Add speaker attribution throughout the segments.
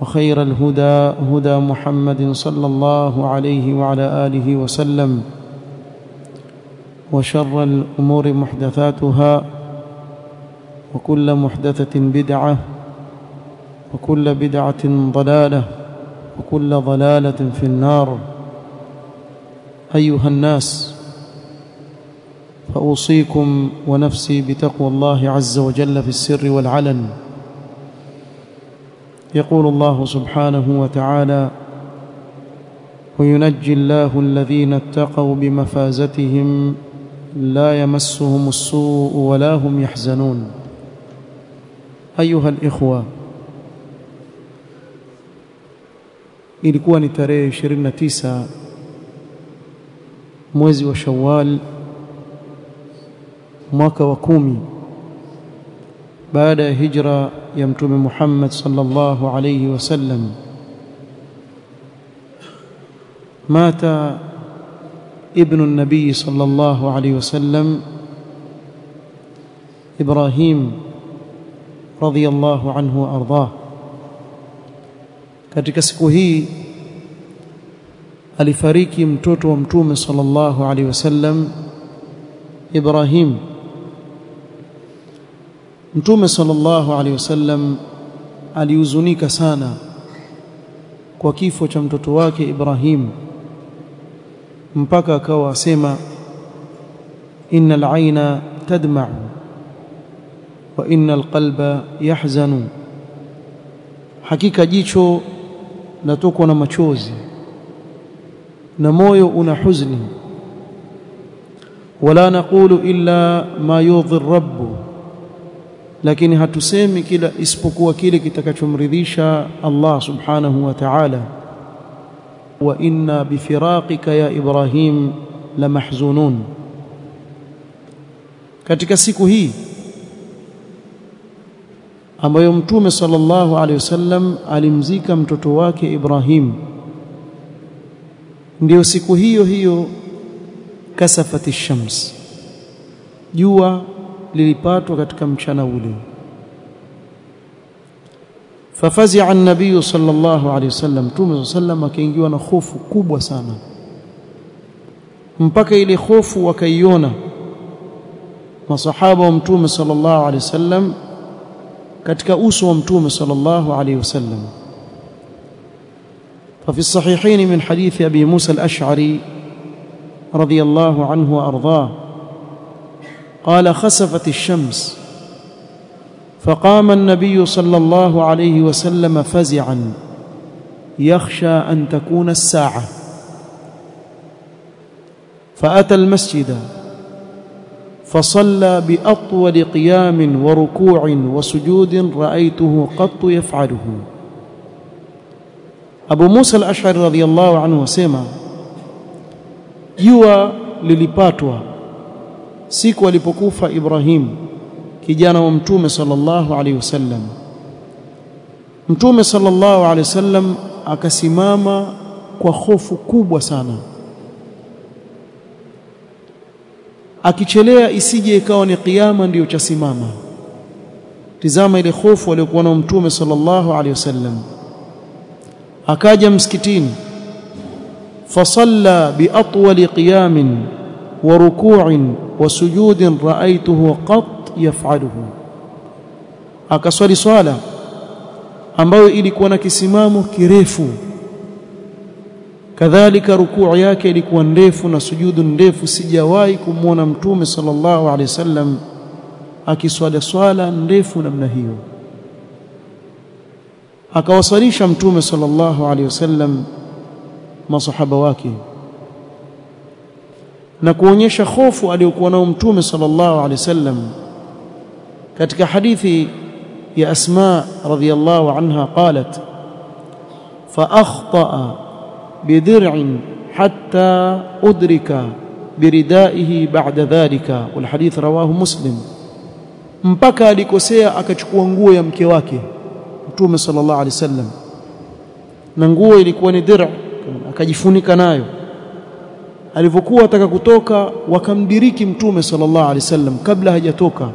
Speaker 1: وخير الهدى هدى محمد صلى الله عليه وعلى آله وسلم وشر الأمور محدثاتها وكل محدثة بدعة وكل بدعة ضلالة وكل ضلالة في النار. أيها الناس فأوصيكم ونفسي بتقوى الله عز وجل في السر والعلن. يقول الله سبحانه وتعالى وينجي الله الذين اتقوا بمفازتهم لا يمسهم السوء ولا هم يحزنون. أيها الإخوة ilikuwa ni tarehe 29 mwezi wa Shawwal mwaka wa baada ya hijra ya mtume Muhammad sallallahu alayhi wasallam mata ابن النبي صلى الله عليه وسلم إبراهيم رضي الله عنه وأرضاه katika siku hii alifariki mtoto wa mtume sallallahu alaihi wasallam Ibrahim Mtume sallallahu alaihi wasallam alihuzunika sana kwa kifo cha mtoto wake Ibrahim mpaka akawa asema innal aina tadma'u wa innal qalba yahzanu. Hakika jicho natokwa na machozi na moyo una huzuni wala naqulu illa ma yudhi rabbu lakini hatusemi kila isipokuwa kile kitakachomridhisha Allah subhanahu wa ta'ala. Wa inna bifiraqika ya Ibrahim la mahzunun. Katika siku hii ambayo mtume sallallahu alaihi wasallam alimzika mtoto wake Ibrahim ndio siku hiyo hiyo kasafati shams. Jua lilipatwa katika mchana ule fafazi'a an-nabiy sallallahu alayhi wasallam tume sallam akaingiwa na hofu kubwa sana mpaka ile hofu wakaiona masahaba wa mtume sallallahu alayhi wasallam katika uso wa mtume sallallahu alayhi wasallam ففي الصحيحين من حديث أبي موسى الأشعري رضي الله عنه وأرضاه قال خسفت الشمس. فقام النبي صلى الله عليه وسلم فزعا. يخشى أن تكون الساعة. فأتى المسجد. فصلى بأطول قيام وركوع وسجود رأيته قط يفعله. أبو موسى الأشعري رضي الله عنه وسمع jua lilipatwa siku alipokufa Ibrahim kijana wa mtume sallallahu alaihi wasallam. Mtume sallallahu alaihi wasallam akasimama kwa hofu kubwa sana. Akichelea isije ikawa ni kiyama ndiyo chasimama tizama ile hofu aliyokuwa na mtume sallallahu alaihi wasallam. Akaja msikitini. Fasalla biatwali qiyamin wa sujudin raaituhu qat yaf'aluhu. Akaswali swala ambayo ilikuwa na kisimamo kirefu. Kadhalika rukuu yake ilikuwa ndefu na sujudu ndefu. Sijawahi kumwona mtume sallallahu alaihi wasallam akiswali swala ndefu namna hiyo. Akawaswalisha mtume sallallahu alaihi wasallam masahaba wake na kuonyesha hofu aliyokuwa nao mtume sallallahu alaihi wasallam. Katika hadithi ya asma radhiyallahu anha qalat fa akhtaa bidir'in hatta udrika biridaihi ba'da dhalika. Wal hadith rawahu muslim. Mpaka alikosea akachukua nguo ya mke wake mtume sallallahu alaihi wasallam. Na nguo ilikuwa ni dir' akajifunika nayo alivyokuwa ataka kutoka wakamdiriki mtume sallallahu alaihi wasallam kabla hajatoka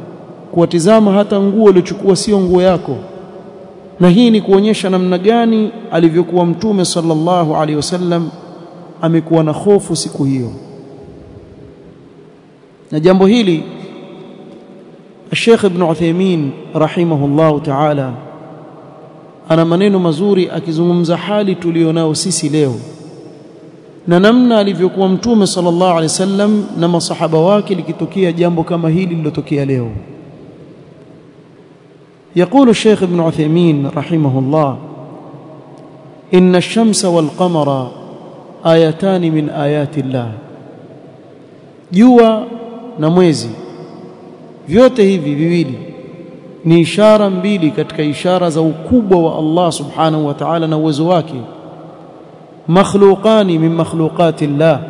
Speaker 1: kuwatizama hata nguo iliyochukua sio nguo yako. Na hii ni kuonyesha namna gani alivyokuwa mtume sallallahu alaihi wasallam amekuwa na hofu siku hiyo. Na jambo hili Sheikh Ibn Uthaymeen rahimahullahu ta'ala ana maneno mazuri akizungumza hali tulionao sisi leo na namna alivyokuwa mtume sallallahu alaihi wasallam na masahaba wake likitokea jambo kama hili lilotokea leo يقول الشيخ ابن عثيمين رحمه الله إن الشمس والقمر آيتان من آيات الله jua na mwezi vyote hivi viwili ni ishara mbili katika ishara za ukubwa wa Allah subhanahu wa ta'ala na uwezo wake makhluqani min makhluqati Allah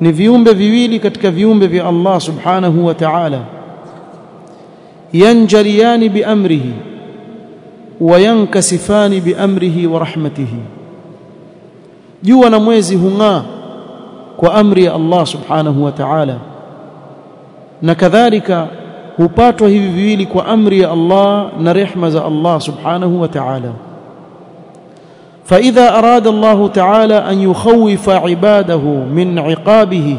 Speaker 1: ni viumbe viwili katika viumbe vya Allah subhanahu wa ta'ala. Yanjariyani biamrihi wayankasifani biamrihi wa rahmatihi. Jua na mwezi hung'aa kwa amri ya Allah subhanahu wa ta'ala. Na kadhalika hupatwa hivi viwili kwa amri ya Allah na rehma za Allah subhanahu wa ta'ala فإذا أراد الله تعالى أن يخوف عباده من عقابه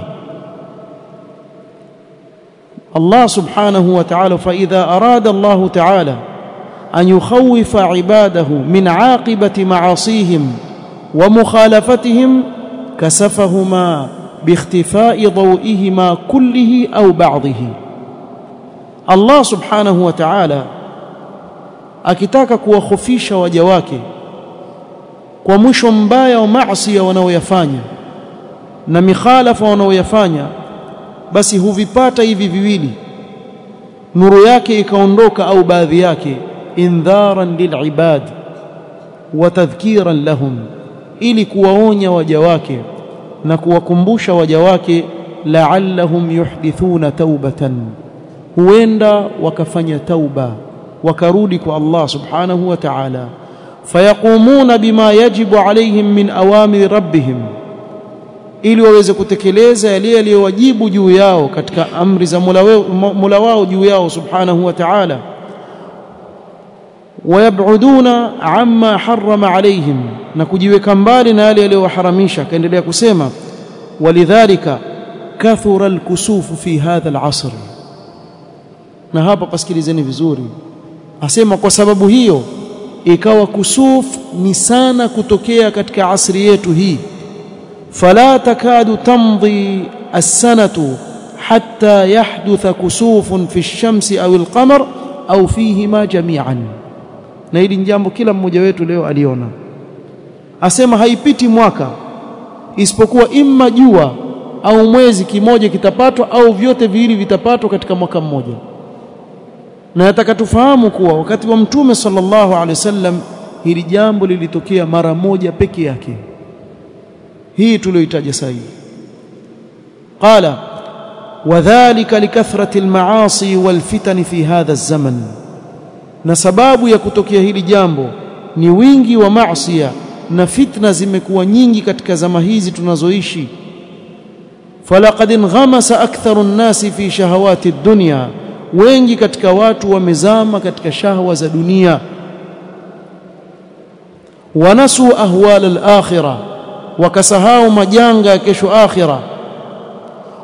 Speaker 1: الله سبحانه وتعالى فإذا أراد الله تعالى أن يخوف عباده من عاقبة معاصيهم ومخالفتهم كسفهما باختفاء ضوئهما كله أو بعضه. الله سبحانه وتعالى kuwakhofisha waja wake kwa mwisho mbaya wa maasi wanaoyafanya na mikhalafa wanaoyafanya basi huvipata hivi viwili. Nuru yake ikaondoka au baadhi yake indharan lilibad wa tadhkiran lahum ili kuwaonya waja wake na kuwakumbusha waja wake la'allahum yuhdithuna taubatan huenda wakafanya tauba wakarudi kwa Allah subhanahu wa ta'ala fayaqumuna bima yajibu alaihim min awamiri rabbihim ili waweze kutekeleza yale yaliyowajibu juu yao katika amri za Mola wao juu yao subhanahu wa ta'ala. Wayabuduna amma harrama alaihim na kujiweka mbali na yale yaliyowaharamisha. Akaendelea kusema walidhalika kathura alkusufu fi hadha alasr. Na hapa pasikilizeni vizuri asema kwa sababu hiyo ikawa kusuf ni sana kutokea katika asri yetu hii. Fala takadu tamdi as-sanatu hatta yahdutha kusufun fi ash-shamsi aw al-qamar au fihima jami'an. Na hili jambo kila mmoja wetu leo aliona. Asema haipiti mwaka isipokuwa imma jua au mwezi kimoja kitapatwa au vyote viwili vitapatwa katika mwaka mmoja na nataka tufahamu kuwa wakati wa mtume sallallahu alaihi wasallam hili jambo lilitokea mara moja peke yake. Hii tulioitaja sahihi qala wadhālika likathrati almaasi walfitani fi hadha alzaman na sababu ya kutokea hili jambo ni wingi wa maasiya na fitna zimekuwa nyingi katika zama hizi tunazoishi. Falaqad inghamasa aktharu nnasi fi shahawati dunya wengi katika watu wamezama katika shahwa za dunia wanasu ahwal al-akhirah wakasahau majanga ya kesho akhira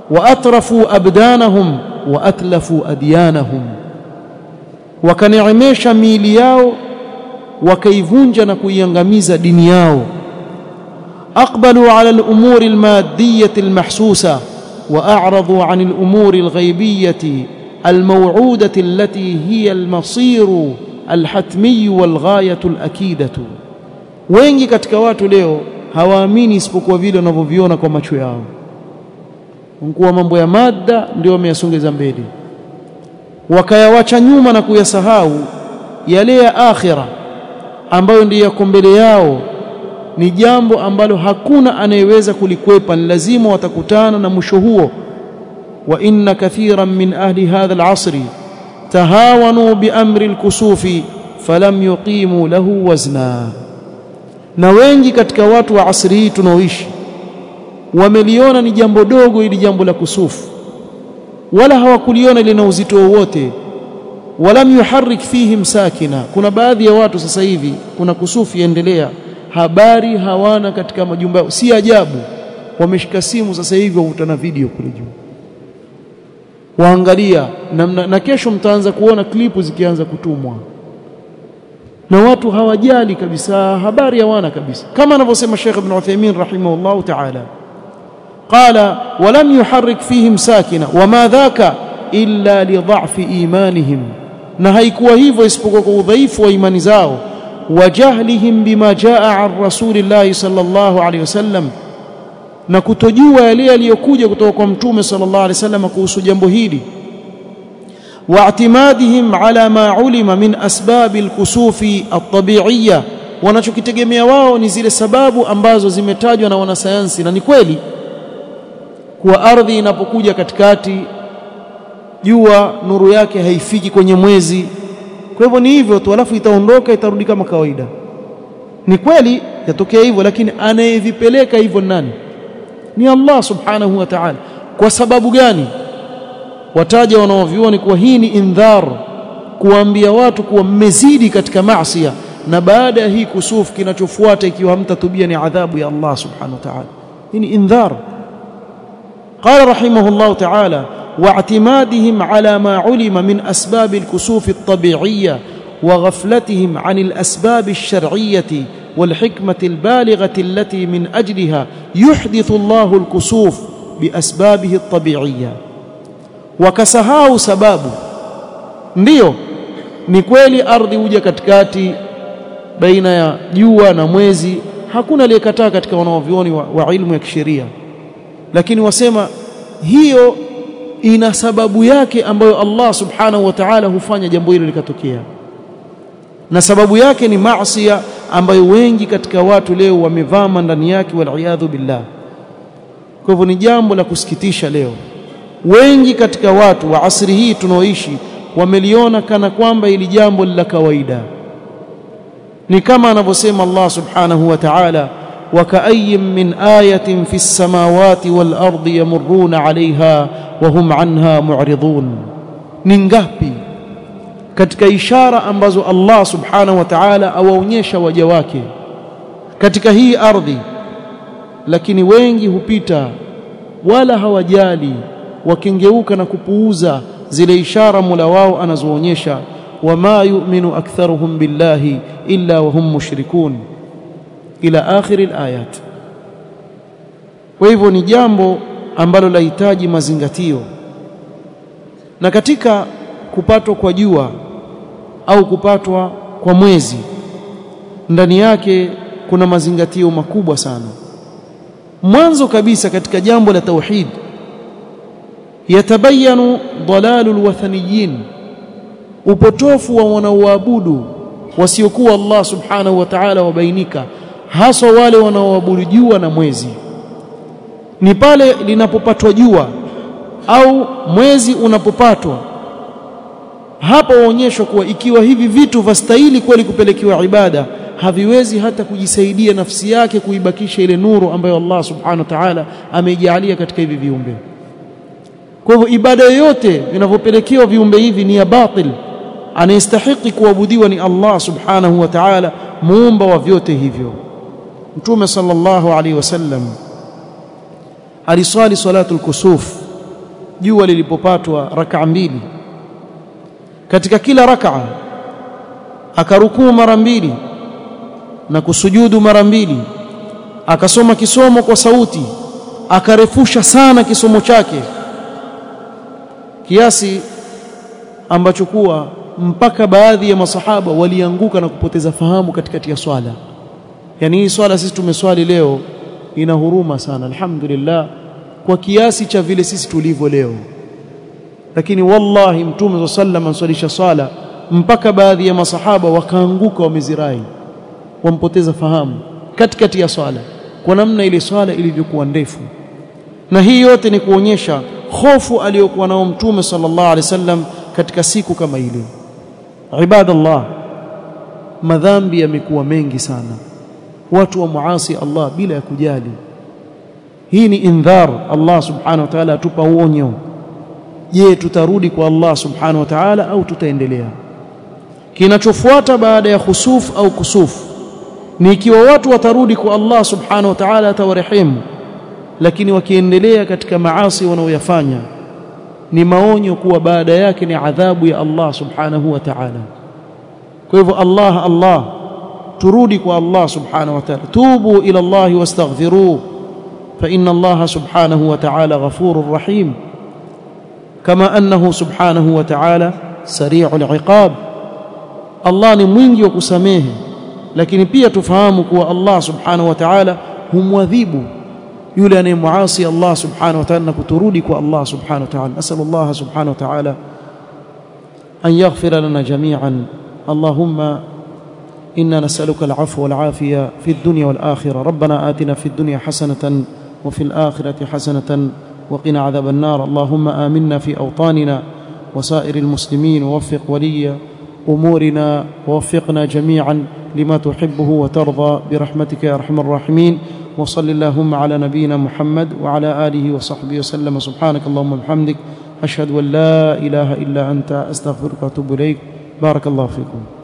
Speaker 1: wa atrafu abdanahum wa atlafu adyanahum wakaneemesha miili yao wakaivunja na kuiangamiza dini yao aqbalu ala al-umuri al-maddiyah al-mahsusa wa a'radu 'an al-umuri al-ghaybiyah الموعودة التي هي المصير الحتمي والغاية الأكيدة wengi katika watu leo hawaamini isipokuwa vile wanavyoviona kwa macho yao kuwa mambo ya mada ndio wameyasongeza mbele wakayawacha nyuma na kuyasahau yale ya akhira ambayo ndiyo yako mbele yao ni jambo ambalo hakuna anayeweza kulikwepa ni lazima watakutana na mwisho huo وإن كثيرا من أهل هذا العصر تهاونوا بأمر الكسوف فلم يقيموا له وزنا na wengi katika watu wa asri hii tunaoishi wameliona ni jambo dogo ili jambo la kusufu wala hawakuliona lina uzito wowote walam yuharrik fihim sakina kuna baadhi ya watu sasa hivi kuna kusufu yaendelea habari hawana katika majumba yao si ajabu wameshika simu sasa hivi wakutana video kule juu waangalia na, na, na kesho mtaanza kuona klipu zikianza kutumwa. Na watu hawajali kabisa habari hawana kabisa. Kama anavyosema Sheikh Ibn Uthaymeen rahimahullah ta'ala. Qala walam yuharrik fihim sakina wama dhaka illa lidha'fi imanihim. Na haikuwa hivyo isipokuwa kwa udhaifu wa imani zao. Wa jahlihim bima jaa an rasulillahi sallallahu alayhi wasallam na kutojua yale yaliyokuja kutoka kwa mtume sallallahu alaihi wasallam kuhusu jambo hili واعتمادهم على ما علم من اسباب الكسوف الطبيعيه wanachokitegemea wao ni zile sababu ambazo zimetajwa na wanasayansi na ni kweli kuwa ardhi inapokuja katikati jua nuru yake haifiki kwenye mwezi kwa hivyo ni hivyo tu alafu itaondoka itarudi kama kawaida ni kweli yatokea hivyo lakini anayevipeleka hivyo nani Ni Allah subhanahu wa ta'ala kwa sababu gani wataja wanaovioni kuwa hii ni indhar kuambia watu kuwa mmezidi katika maasi na baada ya hii kusufu kinachofuata ikiwa hamtatubia ni adhabu ya Allah subhanahu wa ta'ala hii ni indhar قال رحمه الله تعالى واعتمادهم على ما علم من أسباب الكسوف الطبيعية وغفلتهم عن الأسباب الشرعية والحكمة البالغة التي من أجلها يحدث الله الكسوف بأسبابه الطبيعية wakasahau sababu ndiyo ni kweli ardhi huja katikati baina ya jua na mwezi hakuna aliyekataa katika wanaovioni wa, wa ilmu ya kisheria lakini wasema hiyo ina sababu yake ambayo Allah subhanahu wa ta'ala hufanya jambo hilo likatokea na sababu yake ni maasi ambayo wengi katika watu leo wamevama ndani yake wal billah kwa hivyo ni jambo la kusikitisha leo wengi katika watu wa asri hii tunaoishi wameliona kana kwamba ili jambo la kawaida ni kama anavyosema Allah subhanahu wa ta'ala وكأي من آية في السماوات والأرض يمرون عليها وهم عنها معرضون ننغابي katika ishara ambazo Allah subhanahu wa ta'ala awaonyesha waja wake katika hii ardhi lakini wengi hupita wala hawajali wakingeuka na kupuuza zile ishara Mola wao anazoonyesha wama yu'minu aktharuhum billahi illa wa hum mushrikun. Ila akhir alayat kwa hivyo ni jambo ambalo lahitaji mazingatio. Na katika kupatwa kwa jua au kupatwa kwa mwezi ndani yake kuna mazingatio makubwa sana. Mwanzo kabisa katika jambo la tauhid yatabayanu dalalul wathaniyin upotofu wa wanaoabudu wasiokuwa Allah subhanahu wa ta'ala wabainika haswa wale wanaoabudu jua na mwezi. Ni pale linapopatwa jua au mwezi unapopatwa hapo waonyeshwa kuwa ikiwa hivi vitu vastahili kweli kupelekewa ibada haviwezi hata kujisaidia nafsi yake kuibakisha ile nuru ambayo Allah subhanahu wa ta'ala ameijalia katika hivi viumbe. Kwa hivyo ibada yoyote inavyopelekewa viumbe hivi ni ya batil. Anayestahiki kuabudiwa ni Allah subhanahu wa ta'ala muumba wa vyote hivyo. Mtume sallallahu alaihi wasallam aliswali salatul kusuf jua lilipopatwa rak'a mbili katika kila rak'a akarukuu mara mbili na kusujudu mara mbili akasoma kisomo kwa sauti akarefusha sana kisomo chake kiasi ambacho kuwa mpaka baadhi ya masahaba walianguka na kupoteza fahamu katikati ya swala. Yani hii swala sisi tumeswali leo ina huruma sana alhamdulillah kwa kiasi cha vile sisi tulivyo leo lakini wallahi mtume sallam answalisha sala mpaka baadhi ya masahaba wakaanguka wamezirai wampoteza fahamu katikati ya swala kwa namna ile swala ilivyokuwa ndefu. Na hii yote ni kuonyesha hofu aliyokuwa nao mtume sallallahu alaihi wasallam katika siku kama ile. Ibadallah madhambi yamekuwa mengi sana. Watu wa muasi Allah bila ya kujali. Hii ni indhar Allah subhanahu wa ta'ala atupa uonyo je tutarudi kwa Allah subhanahu wa ta'ala au tutaendelea? Kinachofuata baada ya khusuf au kusuf ni ikiwa watu watarudi kwa Allah subhanahu wa ta'ala atawarehemu lakini wakiendelea katika maasi wanaoyafanya ni maonyo kuwa baada yake ni adhabu ya Allah subhanahu wa ta'ala. Kwa hivyo Allah Allah turudi kwa Allah subhanahu wa ta'ala. Tubu ila Allah wastaghfiruh fa inna Allah subhanahu wa ta'ala ghafurur rahim كما أنه سبحانه وتعالى سريع العقاب. الله نمينج وكسميه لكن بيا تفهمك الله سبحانه وتعالى هم وذيبه يولاني معاصي الله سبحانه وتعالى نكتردك الله سبحانه وتعالى. أسأل الله سبحانه وتعالى أن يغفر لنا جميعا. اللهم إنا نسألك العفو والعافية في الدنيا والآخرة. ربنا آتنا في الدنيا حسنة وفي الآخرة حسنة وقنا عذاب النار. اللهم آمنا في أوطاننا وسائر المسلمين ووفق ولي أمورنا ووفقنا جميعا لما تحبه وترضى. برحمتك يا أرحم الراحمين. وصل اللهم على نبينا محمد وعلى آله وصحبه وسلم. سبحانك اللهم وبحمدك. أشهد أن لا إله إلا أنت. أستغفرك وأتوب إليك. بارك الله فيكم.